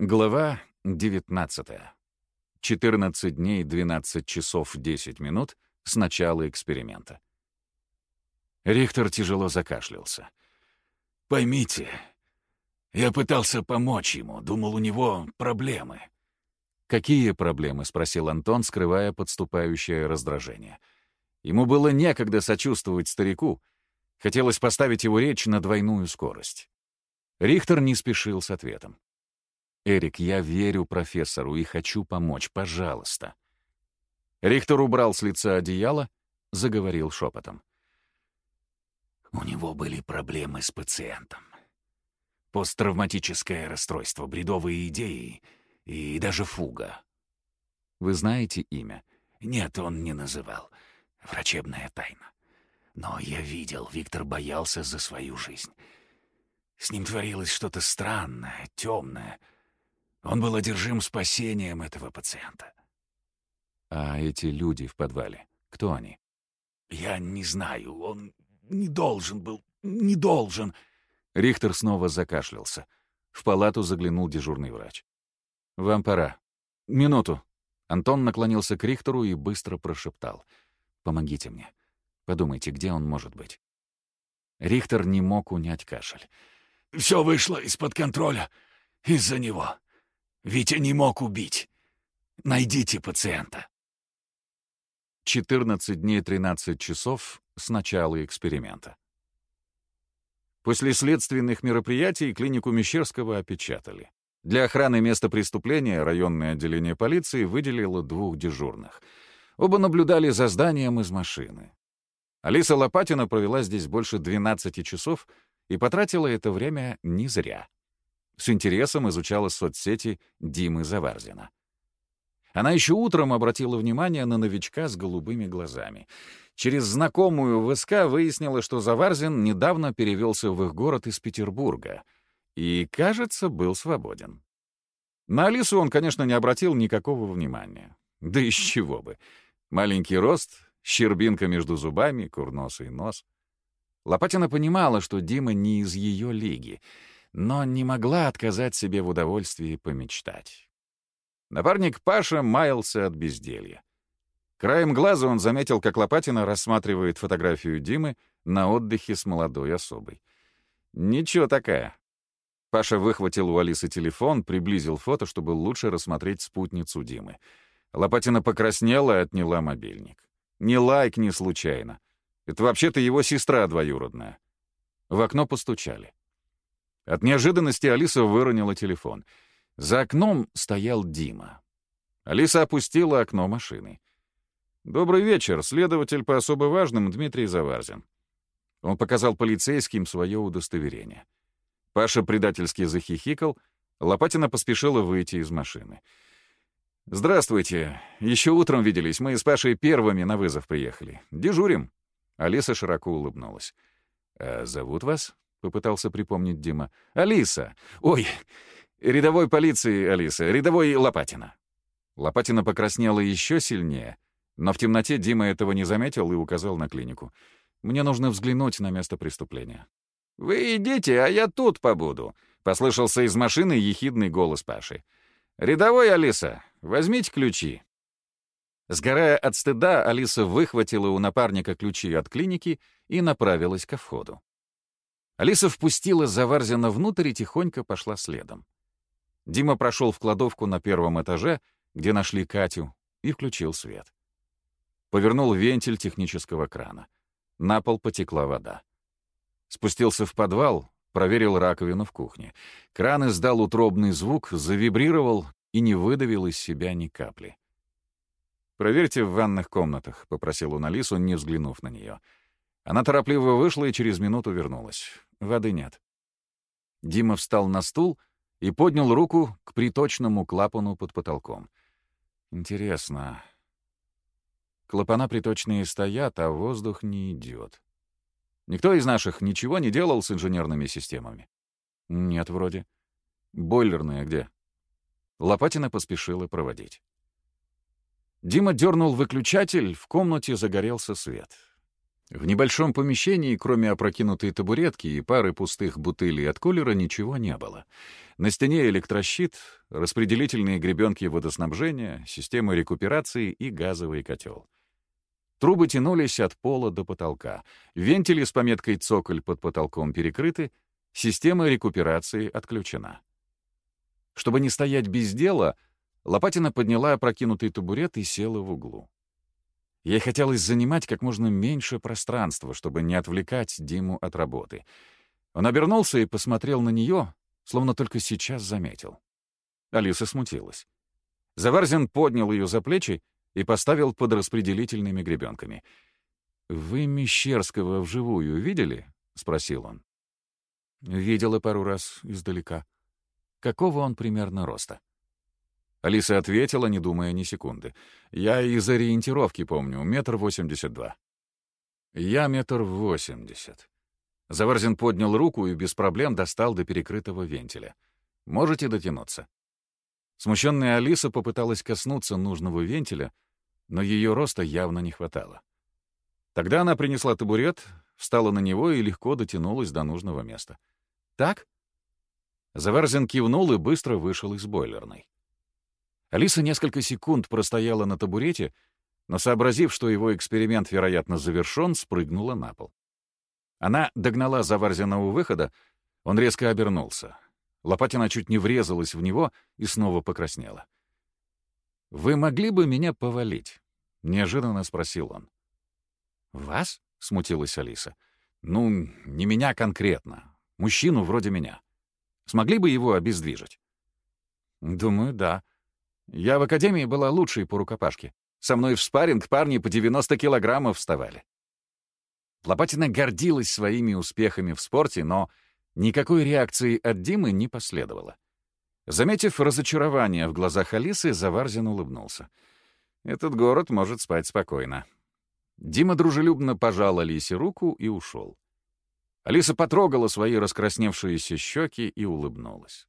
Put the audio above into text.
Глава 19. 14 дней 12 часов 10 минут с начала эксперимента. Рихтер тяжело закашлялся. «Поймите, я пытался помочь ему, думал, у него проблемы». «Какие проблемы?» — спросил Антон, скрывая подступающее раздражение. Ему было некогда сочувствовать старику. Хотелось поставить его речь на двойную скорость. Рихтер не спешил с ответом. «Эрик, я верю профессору и хочу помочь, пожалуйста». Рихтер убрал с лица одеяло, заговорил шепотом. У него были проблемы с пациентом. Посттравматическое расстройство, бредовые идеи и даже фуга. Вы знаете имя? Нет, он не называл. Врачебная тайна. Но я видел, Виктор боялся за свою жизнь. С ним творилось что-то странное, темное — он был одержим спасением этого пациента. А эти люди в подвале, кто они? Я не знаю, он не должен был, не должен. Рихтер снова закашлялся. В палату заглянул дежурный врач. «Вам пора. Минуту». Антон наклонился к Рихтеру и быстро прошептал. «Помогите мне. Подумайте, где он может быть». Рихтер не мог унять кашель. «Все вышло из-под контроля. Из-за него. Витя не мог убить. Найдите пациента. 14 дней 13 часов с начала эксперимента. После следственных мероприятий клинику Мещерского опечатали. Для охраны места преступления районное отделение полиции выделило двух дежурных. Оба наблюдали за зданием из машины. Алиса Лопатина провела здесь больше 12 часов и потратила это время не зря с интересом изучала соцсети Димы Заварзина. Она еще утром обратила внимание на новичка с голубыми глазами. Через знакомую ВСК выяснила, что Заварзин недавно перевелся в их город из Петербурга и, кажется, был свободен. На Алису он, конечно, не обратил никакого внимания. Да из чего бы. Маленький рост, щербинка между зубами, курносый нос. Лопатина понимала, что Дима не из ее лиги — но не могла отказать себе в удовольствии помечтать. Напарник Паша маялся от безделья. Краем глаза он заметил, как Лопатина рассматривает фотографию Димы на отдыхе с молодой особой. «Ничего такая». Паша выхватил у Алисы телефон, приблизил фото, чтобы лучше рассмотреть спутницу Димы. Лопатина покраснела и отняла мобильник. Не лайк, не случайно. Это вообще-то его сестра двоюродная. В окно постучали. От неожиданности Алиса выронила телефон. За окном стоял Дима. Алиса опустила окно машины. «Добрый вечер, следователь по особо важным Дмитрий Заварзин». Он показал полицейским свое удостоверение. Паша предательски захихикал, Лопатина поспешила выйти из машины. «Здравствуйте. Еще утром виделись. Мы с Пашей первыми на вызов приехали. Дежурим». Алиса широко улыбнулась. «А зовут вас?» — попытался припомнить Дима. «Алиса! Ой, рядовой полиции Алиса, рядовой Лопатина». Лопатина покраснела еще сильнее, но в темноте Дима этого не заметил и указал на клинику. «Мне нужно взглянуть на место преступления». «Вы идите, а я тут побуду», — послышался из машины ехидный голос Паши. «Рядовой Алиса, возьмите ключи». Сгорая от стыда, Алиса выхватила у напарника ключи от клиники и направилась ко входу. Алиса впустила Заварзина внутрь и тихонько пошла следом. Дима прошел в кладовку на первом этаже, где нашли Катю, и включил свет. Повернул вентиль технического крана. На пол потекла вода. Спустился в подвал, проверил раковину в кухне. Кран издал утробный звук, завибрировал и не выдавил из себя ни капли. «Проверьте в ванных комнатах», — попросил он Алису, не взглянув на нее. Она торопливо вышла и через минуту вернулась. Воды нет. Дима встал на стул и поднял руку к приточному клапану под потолком. Интересно. Клапана приточные стоят, а воздух не идет. Никто из наших ничего не делал с инженерными системами? Нет, вроде. Бойлерная где? Лопатина поспешила проводить. Дима дернул выключатель, в комнате загорелся свет. В небольшом помещении, кроме опрокинутой табуретки и пары пустых бутылей от колера, ничего не было. На стене электрощит, распределительные гребенки водоснабжения, система рекуперации и газовый котел. Трубы тянулись от пола до потолка. Вентили с пометкой «Цоколь» под потолком перекрыты, система рекуперации отключена. Чтобы не стоять без дела, Лопатина подняла опрокинутый табурет и села в углу. Ей хотелось занимать как можно меньше пространства, чтобы не отвлекать Диму от работы. Он обернулся и посмотрел на нее, словно только сейчас заметил. Алиса смутилась. Заварзин поднял ее за плечи и поставил под распределительными гребенками. «Вы Мещерского вживую видели?» — спросил он. «Видела пару раз издалека. Какого он примерно роста?» Алиса ответила, не думая ни секунды. «Я из ориентировки помню, метр восемьдесят два». «Я метр восемьдесят». Заварзин поднял руку и без проблем достал до перекрытого вентиля. «Можете дотянуться?» Смущенная Алиса попыталась коснуться нужного вентиля, но ее роста явно не хватало. Тогда она принесла табурет, встала на него и легко дотянулась до нужного места. «Так?» Заварзин кивнул и быстро вышел из бойлерной. Алиса несколько секунд простояла на табурете, но, сообразив, что его эксперимент, вероятно, завершен, спрыгнула на пол. Она догнала Заварзина у выхода, он резко обернулся. Лопатина чуть не врезалась в него и снова покраснела. «Вы могли бы меня повалить?» — неожиданно спросил он. «Вас?» — смутилась Алиса. «Ну, не меня конкретно. Мужчину вроде меня. Смогли бы его обездвижить?» «Думаю, да. Я в академии была лучшей по рукопашке. Со мной в спарринг парни по 90 килограммов вставали. Лопатина гордилась своими успехами в спорте, но никакой реакции от Димы не последовало. Заметив разочарование в глазах Алисы, Заварзин улыбнулся. «Этот город может спать спокойно». Дима дружелюбно пожал Алисе руку и ушел. Алиса потрогала свои раскрасневшиеся щеки и улыбнулась.